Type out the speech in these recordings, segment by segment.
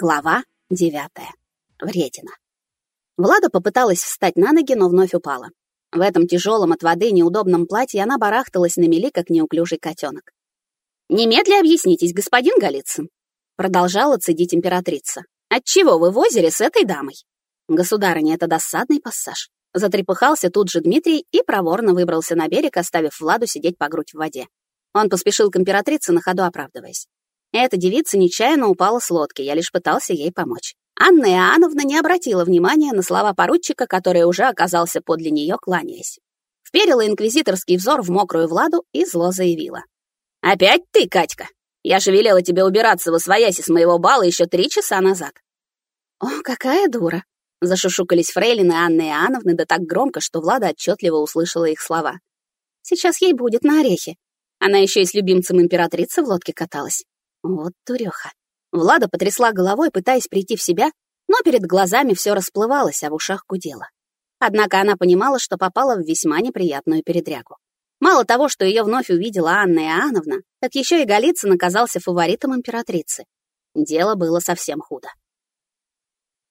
Глава девятая. Вредина. Влада попыталась встать на ноги, но вновь упала. В этом тяжелом от воды неудобном платье она барахталась на мели, как неуклюжий котенок. «Немедля объяснитесь, господин Голицын», — продолжала цедить императрица. «Отчего вы в озере с этой дамой?» «Государыня, это досадный пассаж». Затрепыхался тут же Дмитрий и проворно выбрался на берег, оставив Владу сидеть по грудь в воде. Он поспешил к императрице, на ходу оправдываясь. Эта девица нечаянно упала с лодки, я лишь пытался ей помочь. Анна Иоанновна не обратила внимания на слова поручика, который уже оказался подле нее, кланяясь. Вперила инквизиторский взор в мокрую Владу и зло заявила. «Опять ты, Катька? Я же велела тебе убираться во свояси с моего бала еще три часа назад». «О, какая дура!» — зашушукались фрейлины Анны Иоанновны да так громко, что Влада отчетливо услышала их слова. «Сейчас ей будет на орехи. Она еще и с любимцем императрицы в лодке каталась. Вот дуреха. Влада потрясла головой, пытаясь прийти в себя, но перед глазами все расплывалось, а в ушах гудело. Однако она понимала, что попала в весьма неприятную передрягу. Мало того, что ее вновь увидела Анна Иоанновна, так еще и Голицын оказался фаворитом императрицы. Дело было совсем худо.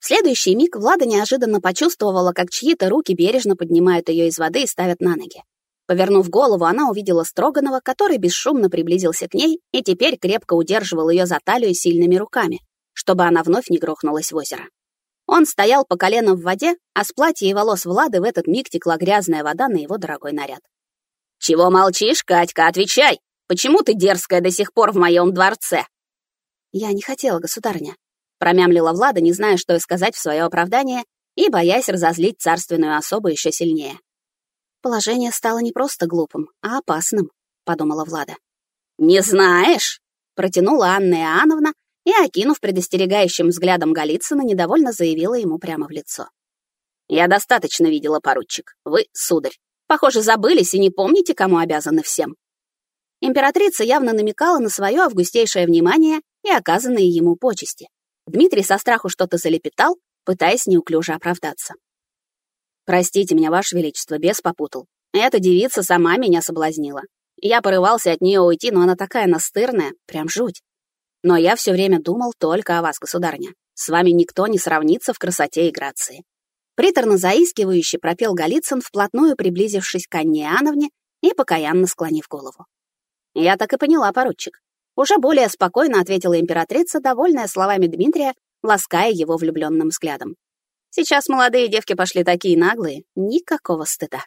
В следующий миг Влада неожиданно почувствовала, как чьи-то руки бережно поднимают ее из воды и ставят на ноги. Повернув голову, она увидела Строганова, который бесшумно приблизился к ней и теперь крепко удерживал ее за талию сильными руками, чтобы она вновь не грохнулась в озеро. Он стоял по колено в воде, а с платья и волос Влады в этот миг текла грязная вода на его дорогой наряд. «Чего молчишь, Катька? Отвечай! Почему ты дерзкая до сих пор в моем дворце?» «Я не хотела, государыня», — промямлила Влада, не зная, что сказать в свое оправдание и боясь разозлить царственную особу еще сильнее. Положение стало не просто глупым, а опасным, подумала Влада. Не знаешь? протянула Анна Иоанновна и, окинув предостерегающим взглядом Голицына, недовольно заявила ему прямо в лицо. «Я достаточно видела, поручик. Вы, сударь, похоже, забылись и не помните, кому обязаны всем». Императрица явно намекала на свое августейшее внимание и оказанные ему почести. Дмитрий со страху что-то залепетал, пытаясь неуклюже оправдаться. Простите меня, Ваше Величество, без попутал. Эта девица сама меня соблазнила. Я порывался от нее уйти, но она такая настырная, прям жуть. Но я все время думал только о вас, государня. С вами никто не сравнится в красоте и грации. Приторно заискивающе пропел Голицын, вплотную приблизившись к Анне Иоанновне и покаянно склонив голову. Я так и поняла, поручик. Уже более спокойно ответила императрица, довольная словами Дмитрия, лаская его влюбленным взглядом. Сейчас молодые девки пошли такие наглые, никакого стыда.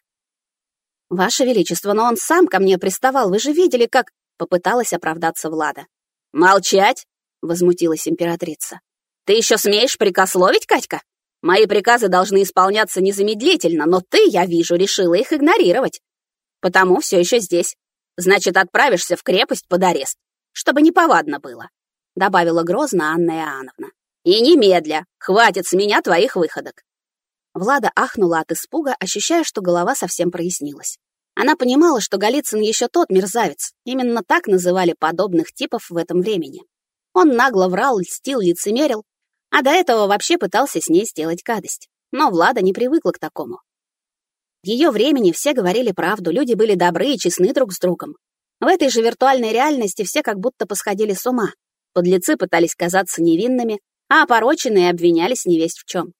Ваше Величество, но он сам ко мне приставал, вы же видели, как... Попыталась оправдаться Влада. «Молчать!» — возмутилась императрица. «Ты еще смеешь прикословить, Катька? Мои приказы должны исполняться незамедлительно, но ты, я вижу, решила их игнорировать. Потому все еще здесь. Значит, отправишься в крепость под арест, чтобы неповадно было», — добавила грозно Анна Иоанновна. И немедля, хватит с меня твоих выходок. Влада ахнула от испуга, ощущая, что голова совсем прояснилась. Она понимала, что Голицын еще тот мерзавец. Именно так называли подобных типов в этом времени. Он нагло врал, льстил, лицемерил, а до этого вообще пытался с ней сделать гадость. Но Влада не привыкла к такому. В ее времени все говорили правду, люди были добры и честны друг с другом. В этой же виртуальной реальности все как будто посходили с ума. Подлецы пытались казаться невинными, а опороченные обвинялись невесть в чем.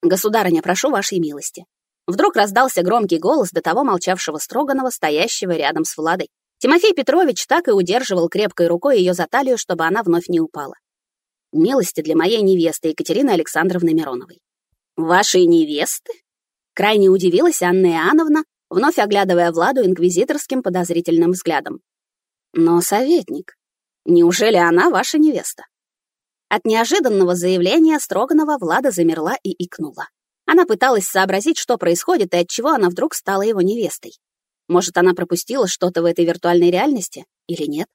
«Государыня, прошу вашей милости». Вдруг раздался громкий голос до того молчавшего Строганова, стоящего рядом с Владой. Тимофей Петрович так и удерживал крепкой рукой ее за талию, чтобы она вновь не упала. «Милости для моей невесты Екатерины Александровны Мироновой». «Вашей невесты?» Крайне удивилась Анна Иоанновна, вновь оглядывая Владу инквизиторским подозрительным взглядом. «Но, советник, неужели она ваша невеста?» От неожиданного заявления Строганова Влада замерла и икнула. Она пыталась сообразить, что происходит и отчего она вдруг стала его невестой. Может, она пропустила что-то в этой виртуальной реальности или нет?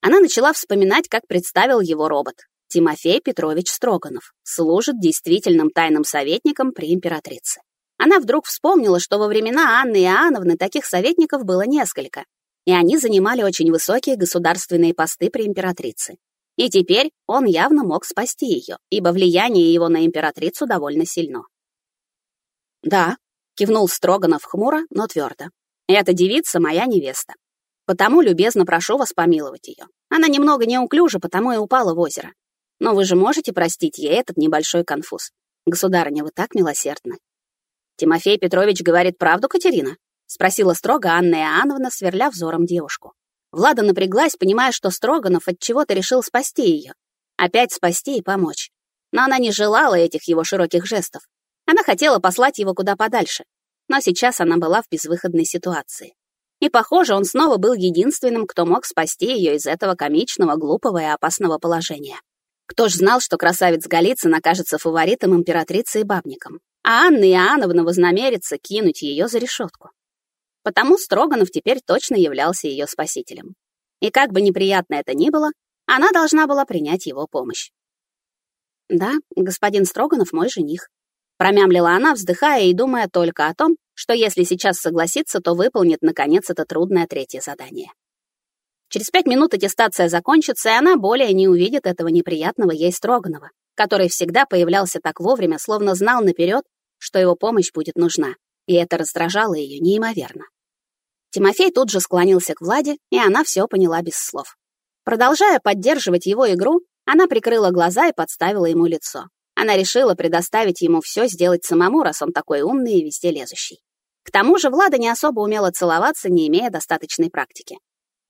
Она начала вспоминать, как представил его робот. Тимофей Петрович Строганов служит действительным тайным советником при императрице. Она вдруг вспомнила, что во времена Анны Иоанновны таких советников было несколько, и они занимали очень высокие государственные посты при императрице. И теперь он явно мог спасти ее, ибо влияние его на императрицу довольно сильно. «Да», — кивнул Строганов хмуро, но твердо. «Эта девица моя невеста. Потому любезно прошу вас помиловать ее. Она немного неуклюжа, потому и упала в озеро. Но вы же можете простить ей этот небольшой конфуз. Государыня, вы так милосердны. Тимофей Петрович говорит правду, Катерина? Спросила строго Анна Иоанновна, сверля взором девушку. Влада напряглась, понимая, что Строганов от чего-то решил спасти ее. Опять спасти и помочь. Но она не желала этих его широких жестов. Она хотела послать его куда подальше. Но сейчас она была в безвыходной ситуации. И, похоже, он снова был единственным, кто мог спасти ее из этого комичного, глупого и опасного положения. Кто ж знал, что красавец Голицын окажется фаворитом императрицы и бабником, а Анна Иоанновна вознамерится кинуть ее за решетку. Потому Строганов теперь точно являлся ее спасителем. И как бы неприятно это ни было, она должна была принять его помощь. «Да, господин Строганов мой жених», — промямлила она, вздыхая и думая только о том, что если сейчас согласится, то выполнит, наконец, это трудное третье задание. Через пять минут аттестация закончится, и она более не увидит этого неприятного ей Строганова, который всегда появлялся так вовремя, словно знал наперед, что его помощь будет нужна, и это раздражало ее неимоверно. Тимофей тут же склонился к Владе, и она все поняла без слов. Продолжая поддерживать его игру, она прикрыла глаза и подставила ему лицо. Она решила предоставить ему все сделать самому, раз он такой умный и везде лезущий. К тому же Влада не особо умела целоваться, не имея достаточной практики.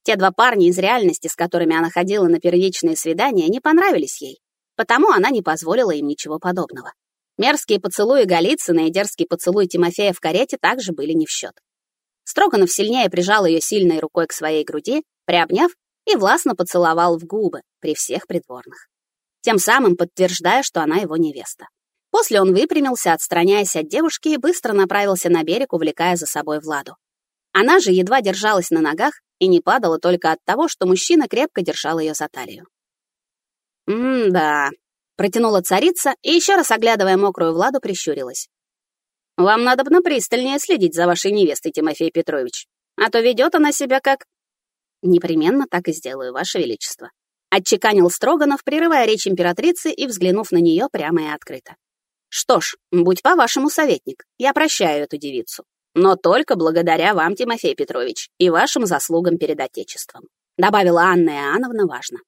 Те два парня из реальности, с которыми она ходила на первичные свидания, не понравились ей, потому она не позволила им ничего подобного. Мерзкие поцелуи Голицына и дерзкий поцелуй Тимофея в карете также были не в счет. Строганов сильнее прижал ее сильной рукой к своей груди, приобняв и властно поцеловал в губы при всех придворных, тем самым подтверждая, что она его невеста. После он выпрямился, отстраняясь от девушки, и быстро направился на берег, увлекая за собой Владу. Она же едва держалась на ногах и не падала только от того, что мужчина крепко держал ее за талию. «М-да», — протянула царица и, еще раз оглядывая мокрую Владу, прищурилась. «Вам надо бы пристальнее следить за вашей невестой, Тимофей Петрович, а то ведет она себя как...» «Непременно так и сделаю, ваше величество», — отчеканил Строганов, прерывая речь императрицы и взглянув на нее прямо и открыто. «Что ж, будь по-вашему советник, я прощаю эту девицу. Но только благодаря вам, Тимофей Петрович, и вашим заслугам перед Отечеством», добавила Анна Иоанновна важно.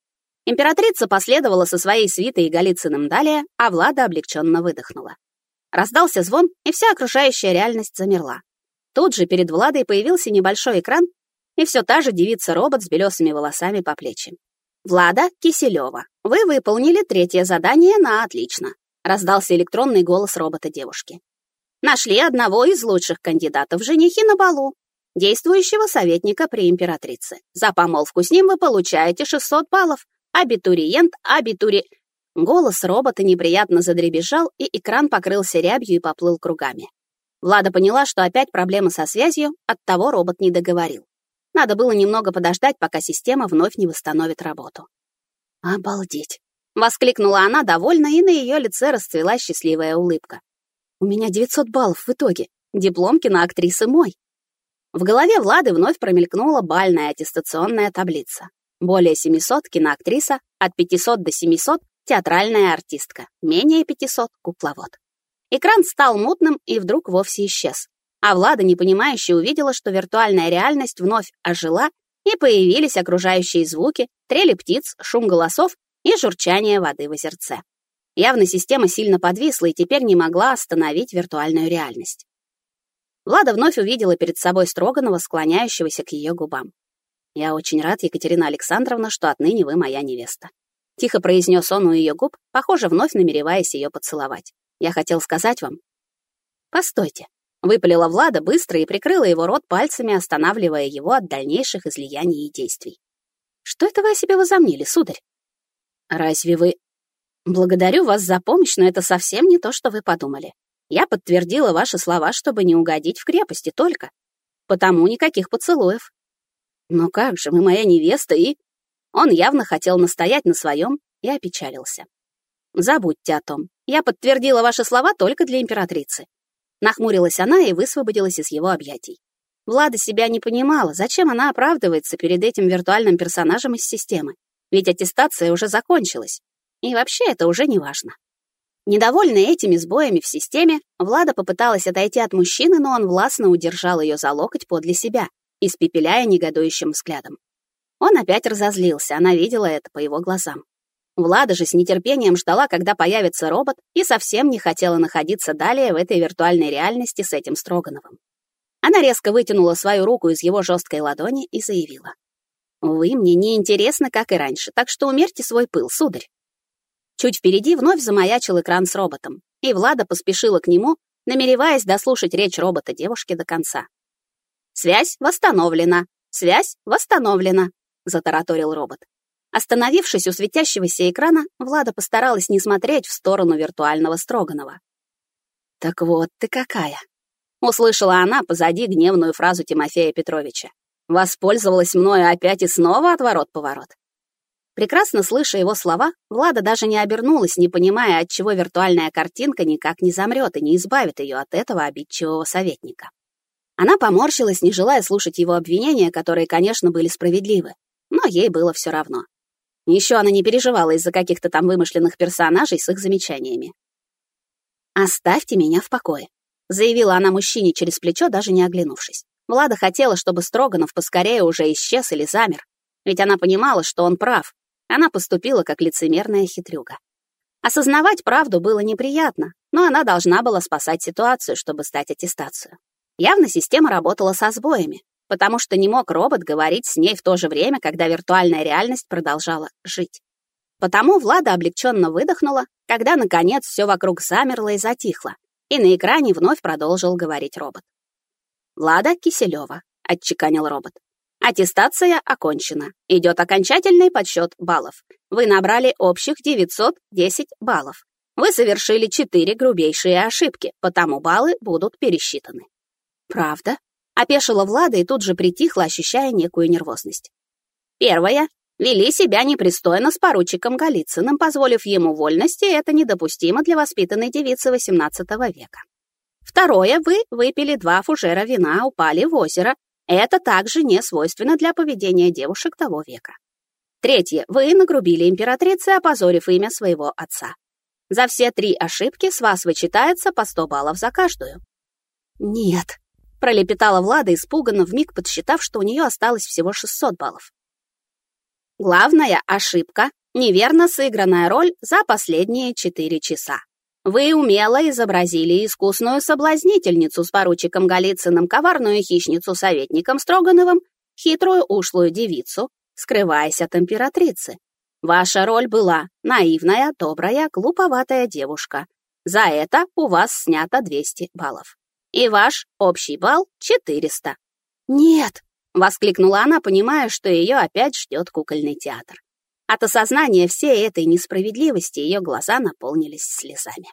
Императрица последовала со своей свитой и Голицыным далее, а Влада облегченно выдохнула. Раздался звон, и вся окружающая реальность замерла. Тут же перед Владой появился небольшой экран, и все та же девица-робот с белесыми волосами по плечи. «Влада Киселева, вы выполнили третье задание на отлично», раздался электронный голос робота-девушки. Нашли одного из лучших кандидатов женихи на балу, действующего советника при императрице. За помолвку с ним вы получаете 600 баллов. Абитуриент, абитури... Голос робота неприятно задребезжал, и экран покрылся рябью и поплыл кругами. Влада поняла, что опять проблема со связью, оттого робот не договорил. Надо было немного подождать, пока система вновь не восстановит работу. «Обалдеть!» — воскликнула она довольно, и на ее лице расцвела счастливая улыбка. У меня 900 баллов в итоге. Диплом киноактрисы мой. В голове Влады вновь промелькнула бальная аттестационная таблица. Более 700 киноактриса, от 500 до 700 театральная артистка, менее 500 кукловод. Экран стал мутным и вдруг вовсе исчез. А Влада, непонимающе, увидела, что виртуальная реальность вновь ожила, и появились окружающие звуки, трели птиц, шум голосов и журчание воды в озерце. Явно система сильно подвисла и теперь не могла остановить виртуальную реальность. Влада вновь увидела перед собой Строганова, склоняющегося к ее губам. «Я очень рад, Екатерина Александровна, что отныне вы моя невеста». Тихо произнес он у ее губ, похоже, вновь намереваясь ее поцеловать. «Я хотел сказать вам...» «Постойте», — выпалила Влада быстро и прикрыла его рот пальцами, останавливая его от дальнейших излияний и действий. «Что это вы о себе возомнили, сударь?» «Разве вы...» Благодарю вас за помощь, но это совсем не то, что вы подумали. Я подтвердила ваши слова, чтобы не угодить в крепости только. Потому никаких поцелуев. Но как же, вы моя невеста и... Он явно хотел настоять на своем и опечалился. Забудьте о том. Я подтвердила ваши слова только для императрицы. Нахмурилась она и высвободилась из его объятий. Влада себя не понимала, зачем она оправдывается перед этим виртуальным персонажем из системы. Ведь аттестация уже закончилась. И вообще это уже не важно. Недовольная этими сбоями в системе, Влада попыталась отойти от мужчины, но он властно удержал ее за локоть подле себя, испепеляя негодующим взглядом. Он опять разозлился, она видела это по его глазам. Влада же с нетерпением ждала, когда появится робот, и совсем не хотела находиться далее в этой виртуальной реальности с этим Строгановым. Она резко вытянула свою руку из его жесткой ладони и заявила. «Вы мне не интересны, как и раньше, так что умерьте свой пыл, сударь». Чуть впереди вновь замаячил экран с роботом, и Влада поспешила к нему, намереваясь дослушать речь робота девушки до конца. «Связь восстановлена! Связь восстановлена!» — затараторил робот. Остановившись у светящегося экрана, Влада постаралась не смотреть в сторону виртуального Строганова. «Так вот ты какая!» — услышала она позади гневную фразу Тимофея Петровича. «Воспользовалась мною опять и снова отворот-поворот». Прекрасно слыша его слова, Влада даже не обернулась, не понимая, отчего виртуальная картинка никак не замрет и не избавит ее от этого обидчивого советника. Она поморщилась, не желая слушать его обвинения, которые, конечно, были справедливы, но ей было все равно. Еще она не переживала из-за каких-то там вымышленных персонажей с их замечаниями. «Оставьте меня в покое», — заявила она мужчине через плечо, даже не оглянувшись. Влада хотела, чтобы Строганов поскорее уже исчез или замер, ведь она понимала, что он прав. Она поступила как лицемерная хитрюга. Осознавать правду было неприятно, но она должна была спасать ситуацию, чтобы стать аттестацию. Явно система работала со сбоями, потому что не мог робот говорить с ней в то же время, когда виртуальная реальность продолжала жить. Потому Влада облегченно выдохнула, когда, наконец, все вокруг замерло и затихло, и на экране вновь продолжил говорить робот. «Влада Киселева», — отчеканил робот. «Аттестация окончена. Идет окончательный подсчет баллов. Вы набрали общих 910 баллов. Вы совершили четыре грубейшие ошибки, потому баллы будут пересчитаны». «Правда?» Опешила Влада и тут же притихла, ощущая некую нервозность. Первое. Вели себя непристойно с поручиком Голицыным, позволив ему вольности, это недопустимо для воспитанной девицы XVIII века. Второе. Вы выпили два фужера вина, упали в озеро. Это также не свойственно для поведения девушек того века. Третье. Вы нагрубили императрице, опозорив имя своего отца. За все три ошибки с вас вычитается по 100 баллов за каждую. «Нет», пролепетала Влада, испуганно вмиг подсчитав, что у нее осталось всего 600 баллов. Главная ошибка — неверно сыгранная роль за последние 4 часа. Вы умело изобразили искусную соблазнительницу с поручиком Голицыным, коварную хищницу советником Строгановым, хитрую ушлую девицу, скрываясь от императрицы. Ваша роль была наивная, добрая, глуповатая девушка. За это у вас снято 200 баллов и ваш общий балл 400». «Нет!» — воскликнула она, понимая, что ее опять ждет кукольный театр. От осознания всей этой несправедливости ее глаза наполнились слезами.